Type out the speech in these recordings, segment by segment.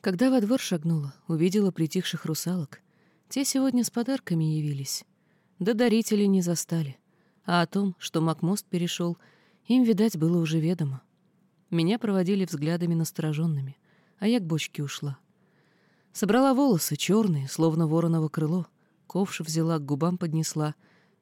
Когда во двор шагнула, увидела притихших русалок. Те сегодня с подарками явились. Да дарители не застали. А о том, что Макмост перешел, им, видать, было уже ведомо. Меня проводили взглядами настороженными, а я к бочке ушла. Собрала волосы, черные, словно вороново крыло, ковш взяла, к губам поднесла,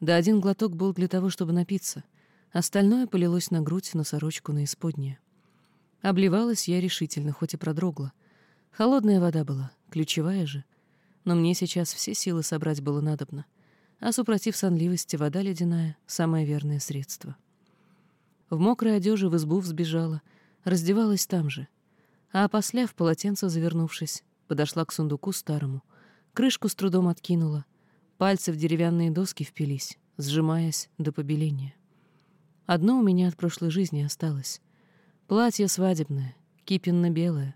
да один глоток был для того, чтобы напиться. Остальное полилось на грудь, на сорочку, на исподнее. Обливалась я решительно, хоть и продрогла. Холодная вода была, ключевая же. Но мне сейчас все силы собрать было надобно. А супротив сонливости вода ледяная — самое верное средство. В мокрой одежде в избу взбежала, раздевалась там же. А опосля, в полотенце завернувшись, подошла к сундуку старому, крышку с трудом откинула, пальцы в деревянные доски впились, сжимаясь до побеления. Одно у меня от прошлой жизни осталось. Платье свадебное, кипенно-белое,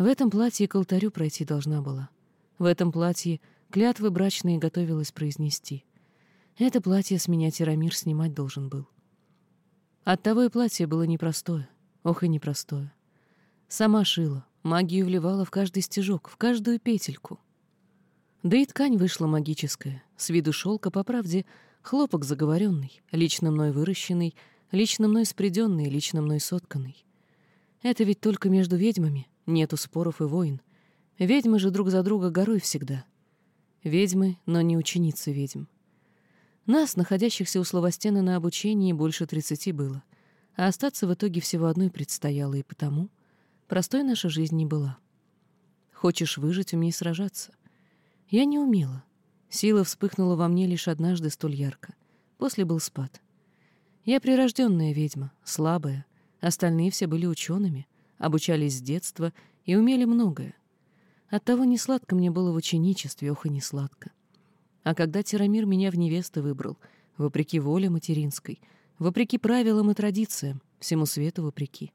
в этом платье к алтарю пройти должна была. В этом платье клятвы брачные готовилась произнести. Это платье с меня Тирамир снимать должен был. Оттого и платье было непростое, ох и непростое. Сама шила, магию вливала в каждый стежок, в каждую петельку. Да и ткань вышла магическая, с виду шелка, по правде, хлопок заговоренный, лично мной выращенный, лично мной спреденный, лично мной сотканный. Это ведь только между ведьмами, Нету споров и войн. Ведьмы же друг за друга горой всегда. Ведьмы, но не ученицы ведьм. Нас, находящихся у Словостены на обучении, больше тридцати было, а остаться в итоге всего одной предстояло, и потому простой наша жизнь не была. Хочешь выжить, умей сражаться. Я не умела. Сила вспыхнула во мне лишь однажды столь ярко. После был спад. Я прирожденная ведьма, слабая. Остальные все были учеными обучались с детства и умели многое. Оттого не сладко мне было в ученичестве, ох и не сладко. А когда Тирамир меня в невесты выбрал, вопреки воле материнской, вопреки правилам и традициям, всему свету вопреки,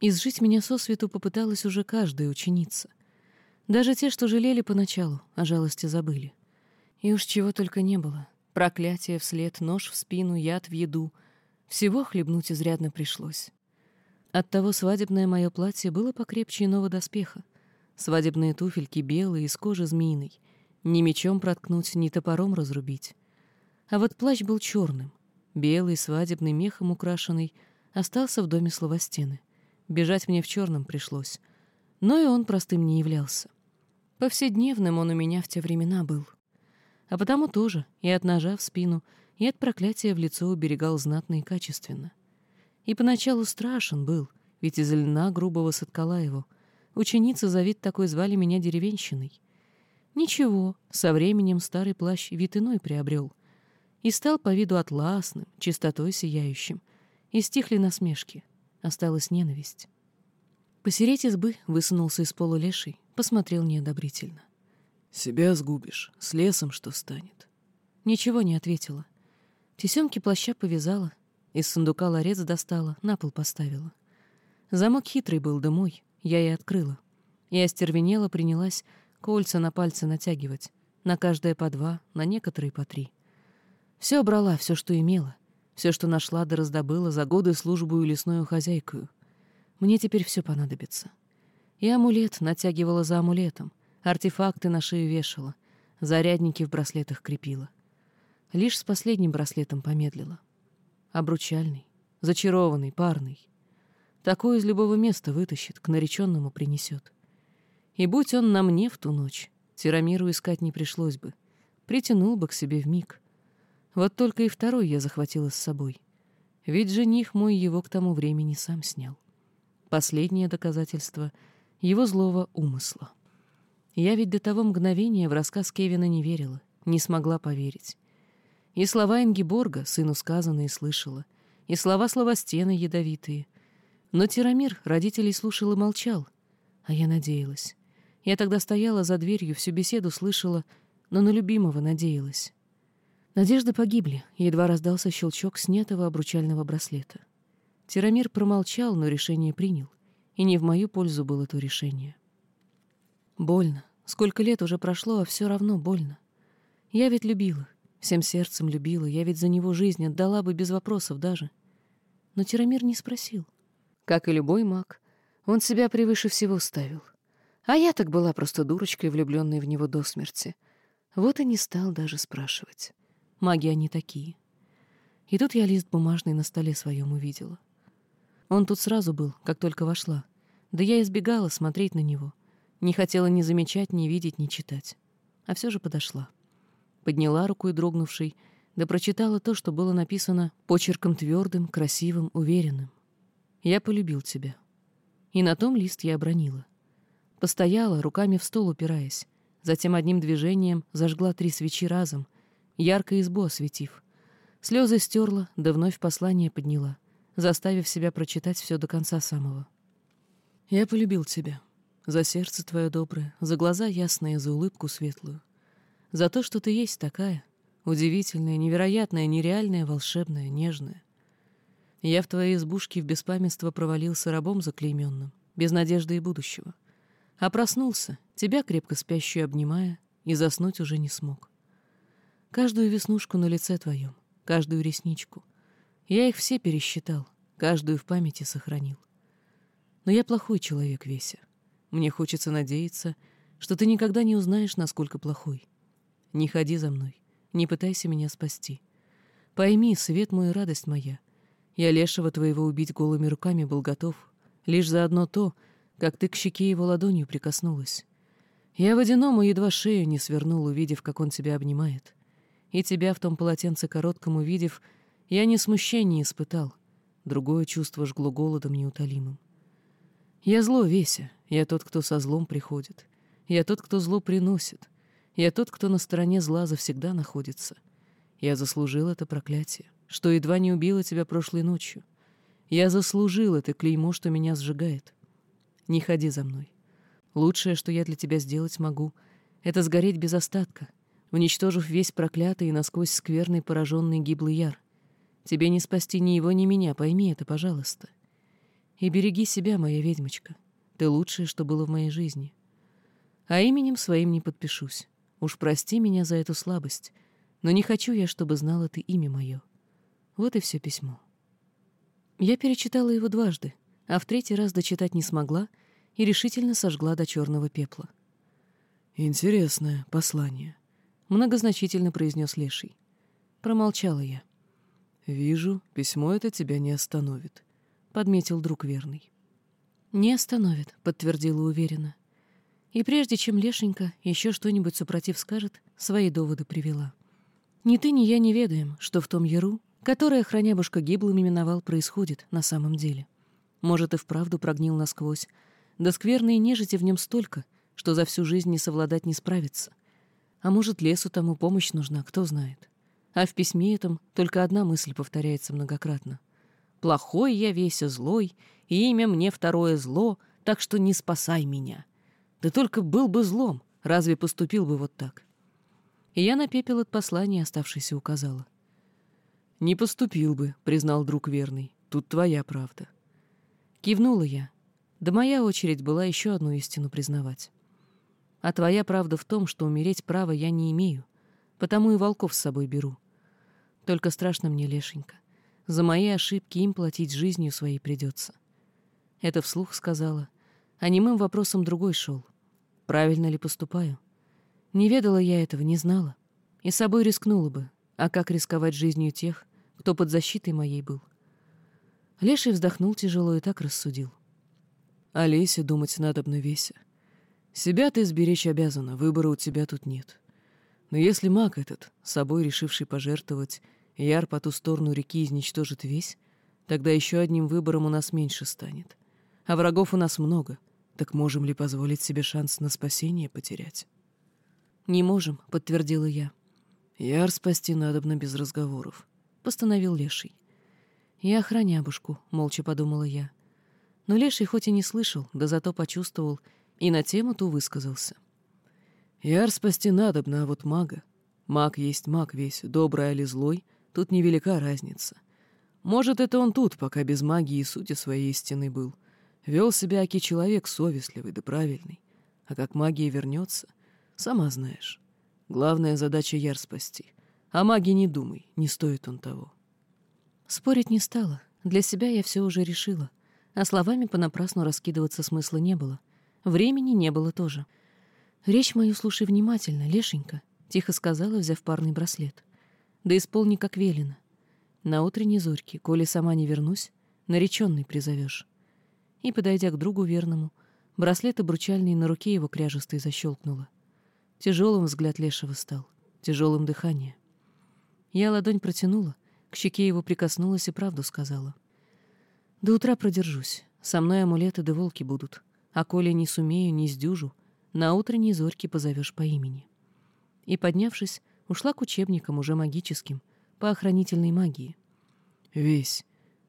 изжить меня со свету попыталась уже каждая ученица. Даже те, что жалели поначалу, о жалости забыли. И уж чего только не было. Проклятие вслед, нож в спину, яд в еду. Всего хлебнуть изрядно пришлось. Оттого свадебное мое платье было покрепче иного доспеха. Свадебные туфельки белые, из кожи змеиной. Ни мечом проткнуть, ни топором разрубить. А вот плащ был черным, белый, свадебный, мехом украшенный, остался в доме Словостены. Бежать мне в черном пришлось. Но и он простым не являлся. Повседневным он у меня в те времена был. А потому тоже и от ножа в спину, и от проклятия в лицо уберегал знатно и качественно. — и поначалу страшен был, ведь из льна грубого соткала его. Ученица за вид такой звали меня деревенщиной. Ничего, со временем старый плащ вид иной приобрел. И стал по виду атласным, чистотой сияющим. И стихли насмешки. Осталась ненависть. Посереть избы высунулся из пола леший, посмотрел неодобрительно. «Себя сгубишь, с лесом что станет?» Ничего не ответила. Тесемки плаща повязала, из сундука ларец достала, на пол поставила. Замок хитрый был, да мой, я и открыла. И остервенела принялась кольца на пальцы натягивать, на каждое по два, на некоторые по три. Все брала, все, что имела, все, что нашла да раздобыла за годы службу и лесную хозяйкою. Мне теперь все понадобится. И амулет натягивала за амулетом, артефакты на шею вешала, зарядники в браслетах крепила. Лишь с последним браслетом помедлила обручальный, зачарованный, парный. Такой из любого места вытащит, к нареченному принесет. И будь он на мне в ту ночь, Тирамиру искать не пришлось бы, притянул бы к себе в миг. Вот только и второй я захватила с собой. Ведь жених мой его к тому времени сам снял. Последнее доказательство его злого умысла. Я ведь до того мгновения в рассказ Кевина не верила, не смогла поверить. И слова Ингиборга, сыну сказанные, слышала, и слова Словостены ядовитые. Но Тирамир родителей слушал и молчал, а я надеялась. Я тогда стояла за дверью, всю беседу слышала, но на любимого надеялась. Надежды погибли, едва раздался щелчок снятого обручального браслета. Тирамир промолчал, но решение принял, и не в мою пользу было то решение. Больно. Сколько лет уже прошло, а все равно больно. Я ведь любила, Всем сердцем любила, я ведь за него жизнь отдала бы без вопросов даже. Но Тирамир не спросил. Как и любой маг, он себя превыше всего ставил. А я так была просто дурочкой, влюбленной в него до смерти. Вот и не стал даже спрашивать. Маги они такие. И тут я лист бумажный на столе своем увидела. Он тут сразу был, как только вошла. Да я избегала смотреть на него. Не хотела ни замечать, ни видеть, ни читать. А все же подошла. Подняла руку и дрогнувшей, да прочитала то, что было написано почерком твердым, красивым, уверенным. «Я полюбил тебя». И на том лист я обронила. Постояла, руками в стол упираясь. Затем одним движением зажгла три свечи разом, ярко избу осветив. Слезы стерла, да вновь послание подняла, заставив себя прочитать все до конца самого. «Я полюбил тебя. За сердце твое доброе, за глаза ясные, за улыбку светлую. За то, что ты есть такая, удивительная, невероятная, нереальная, волшебная, нежная. Я в твоей избушке в беспамятство провалился рабом заклейменным, без надежды и будущего. А проснулся, тебя крепко спящую обнимая, и заснуть уже не смог. Каждую веснушку на лице твоем, каждую ресничку. Я их все пересчитал, каждую в памяти сохранил. Но я плохой человек, Веся. Мне хочется надеяться, что ты никогда не узнаешь, насколько плохой. Не ходи за мной, не пытайся меня спасти. Пойми, свет мой радость моя. Я лешего твоего убить голыми руками был готов, лишь за одно то, как ты к щеке его ладонью прикоснулась. Я водяному едва шею не свернул, увидев, как он тебя обнимает. И тебя в том полотенце коротком увидев, я не смущение испытал, другое чувство жгло голодом неутолимым. Я зло, Веся, я тот, кто со злом приходит. Я тот, кто зло приносит. Я тот, кто на стороне зла завсегда находится. Я заслужил это проклятие, что едва не убило тебя прошлой ночью. Я заслужил это клеймо, что меня сжигает. Не ходи за мной. Лучшее, что я для тебя сделать могу, это сгореть без остатка, уничтожив весь проклятый и насквозь скверный пораженный гиблый яр. Тебе не спасти ни его, ни меня, пойми это, пожалуйста. И береги себя, моя ведьмочка. Ты лучшее, что было в моей жизни. А именем своим не подпишусь. Уж прости меня за эту слабость, но не хочу я, чтобы знала ты имя мое. Вот и все письмо. Я перечитала его дважды, а в третий раз дочитать не смогла и решительно сожгла до черного пепла. «Интересное послание», — многозначительно произнес Леший. Промолчала я. «Вижу, письмо это тебя не остановит», — подметил друг верный. «Не остановит», — подтвердила уверенно. И прежде чем Лешенька еще что-нибудь супротив скажет, свои доводы привела. «Ни ты, ни я не ведаем, что в том яру, которое хранябушка гиблым именовал, происходит на самом деле. Может, и вправду прогнил насквозь, да скверной нежити в нем столько, что за всю жизнь не совладать не справится. А может, лесу тому помощь нужна, кто знает. А в письме этом только одна мысль повторяется многократно. «Плохой я весь и злой, и имя мне второе зло, так что не спасай меня. Да только был бы злом, разве поступил бы вот так?» И я на пепел от послания оставшееся указала. «Не поступил бы», — признал друг верный. «Тут твоя правда». Кивнула я. Да моя очередь была еще одну истину признавать. А твоя правда в том, что умереть права я не имею, потому и волков с собой беру. Только страшно мне, Лешенька. За мои ошибки им платить жизнью своей придется. Это вслух сказала, а немым вопросом другой шел. Правильно ли поступаю? Не ведала я этого, не знала. И собой рискнула бы. А как рисковать жизнью тех, кто под защитой моей был? Леший вздохнул тяжело и так рассудил. Олесе думать надобно, Веся. Себя ты сберечь обязана, выбора у тебя тут нет. Но если маг этот, собой решивший пожертвовать, Яр по ту сторону реки изничтожит весь, тогда еще одним выбором у нас меньше станет. А врагов у нас много, так можем ли позволить себе шанс на спасение потерять? «Не можем», — подтвердила я. «Яр спасти надобно без разговоров», — постановил Леший. «Я охранябушку», — молча подумала я. Но Леший хоть и не слышал, да зато почувствовал и на тему ту высказался. «Яр спасти надобно, а вот мага. Маг есть маг весь, добрый или злой — Тут невелика разница. Может, это он тут, пока без магии и сути своей истины был. Вел себя аки человек совестливый да правильный. А как магия вернется, сама знаешь. Главная задача яр спасти. А маги не думай, не стоит он того. Спорить не стала. Для себя я все уже решила. А словами понапрасну раскидываться смысла не было. Времени не было тоже. «Речь мою слушай внимательно, Лешенька», — тихо сказала, взяв парный браслет. «Да исполни, как велено. На утренней зорьке, коли сама не вернусь, нареченный призовешь». И, подойдя к другу верному, браслет обручальный на руке его кряжестой защелкнула. Тяжелым взгляд Лешего стал, тяжелым дыхание. Я ладонь протянула, к щеке его прикоснулась и правду сказала. «До утра продержусь. Со мной амулеты да волки будут. А коли не сумею, не сдюжу, на утренней зорьке позовешь по имени». И, поднявшись, ушла к учебникам уже магическим, по охранительной магии. «Весь,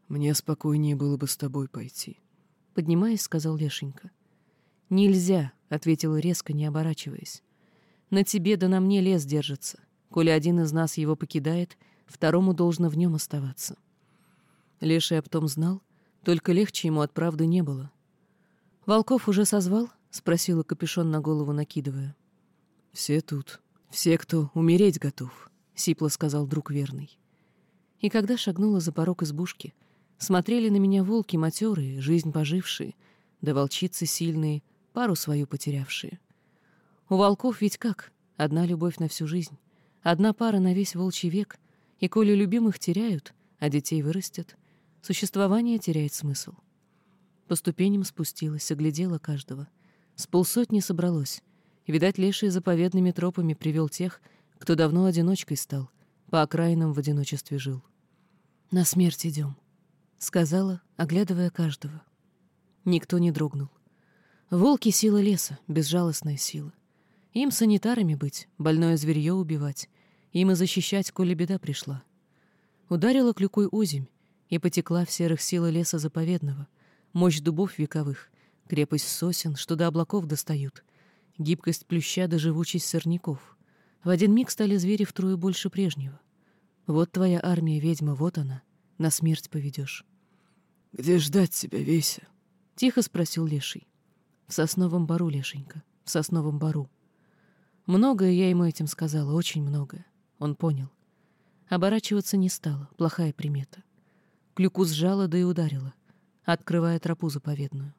мне спокойнее было бы с тобой пойти», — поднимаясь, сказал Лешенька. «Нельзя», — ответила резко, не оборачиваясь. «На тебе да на мне лес держится. Коли один из нас его покидает, второму должно в нем оставаться». Леший об том знал, только легче ему от правды не было. «Волков уже созвал?» — спросила капюшон на голову, накидывая. «Все тут. Все, кто умереть готов», — сипло сказал друг верный. И когда шагнула за порог избушки, смотрели на меня волки матерые, жизнь пожившие, да волчицы сильные, пару свою потерявшие. У волков ведь как? Одна любовь на всю жизнь, одна пара на весь волчий век, и коли любимых теряют, а детей вырастят, существование теряет смысл. По ступеням спустилась, оглядела каждого. С полсотни собралось. Видать, леший заповедными тропами привел тех, кто давно одиночкой стал, по окраинам в одиночестве жил. «На смерть идем», — сказала, оглядывая каждого. Никто не дрогнул. Волки — сила леса, безжалостная сила. Им санитарами быть, больное зверье убивать, им и защищать, коли беда пришла. Ударила клюкой озимь, и потекла в серых сила леса заповедного, мощь дубов вековых, крепость сосен, что до облаков достают, гибкость плюща до живучесть сорняков. В один миг стали звери втрое больше прежнего. Вот твоя армия, ведьма, вот она, на смерть поведешь. — Где ждать тебя, Веся? — тихо спросил Леший. — В сосновом бару, Лешенька, в сосновом бару. Многое я ему этим сказала, очень многое. Он понял. Оборачиваться не стало, плохая примета. Клюку сжала, да и ударила, открывая тропу заповедную.